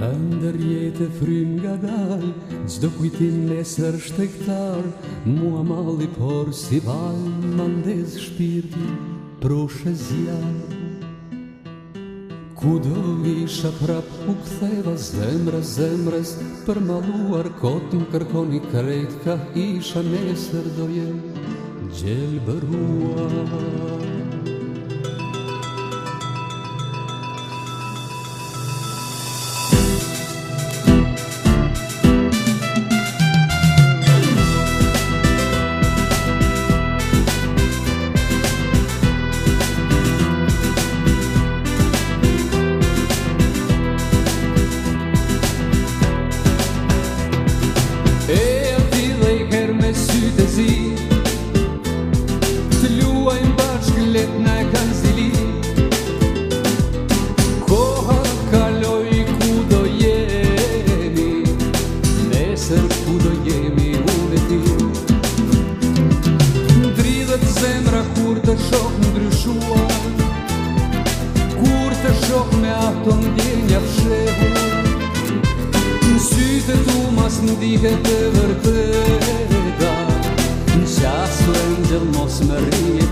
Ndër jetë frim nga dal Gjdo kujtim nesër shtektar Mua mali por si val Mandez shpirti prushe zja Kudo isha prap u ktheva Zemra zemres për maluar Kot më kërkon i kretka Isha nesër doje gjelë bëruar jemi unë ti Dridhët zemra kur të shok në dryshua Kur të shok me ato në djel fshehu Në sytë të u mas në dihet të vërteta Në qasë e në mos më rinje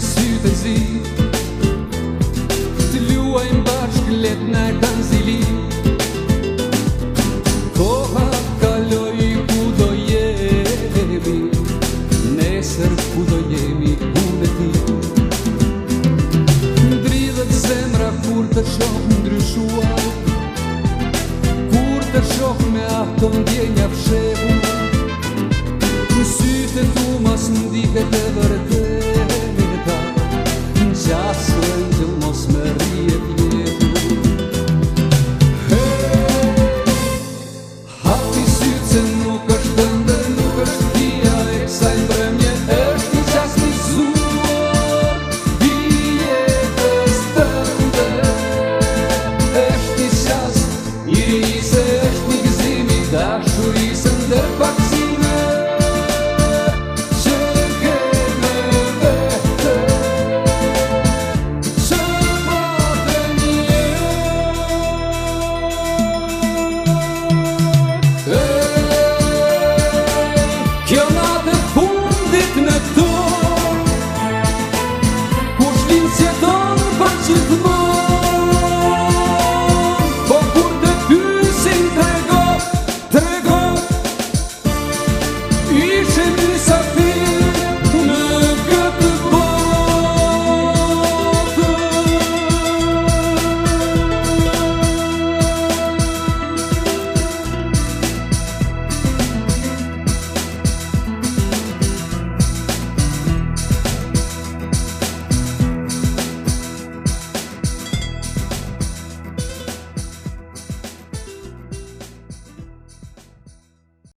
Në sytë të zi, të luaj në bashkë, në kanë zili Koha kalori ku do jemi, nesër ku do jemi kumë e ti Ndridhët zemra kur të shohë ndryshua, kur të shohë me ahton gjenja pshe